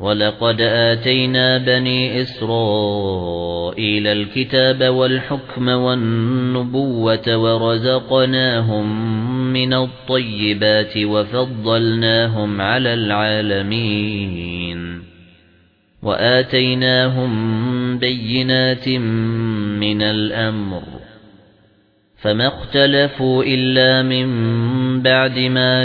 وَلَقَدْ آتَيْنَا بَنِي إِسْرَائِيلَ الْكِتَابَ وَالْحُكْمَ وَالنُّبُوَّةَ وَرَزَقْنَاهُم مِّنَ الطَّيِّبَاتِ وَفَضَّلْنَاهُمْ عَلَى الْعَالَمِينَ وَآتَيْنَاهُم بَيِّنَاتٍ مِّنَ الْأَمْرِ فَمَا اخْتَلَفُوا إِلَّا مِن بَعْدِ مَا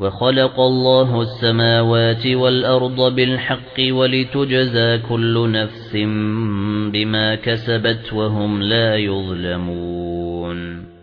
وَخَلَقَ اللَّهُ السَّمَاوَاتِ وَالْأَرْضَ بِالْحَقِّ وَلِتُجْزَى كُلُّ نَفْسٍ بِمَا كَسَبَتْ وَهُمْ لَا يُظْلَمُونَ.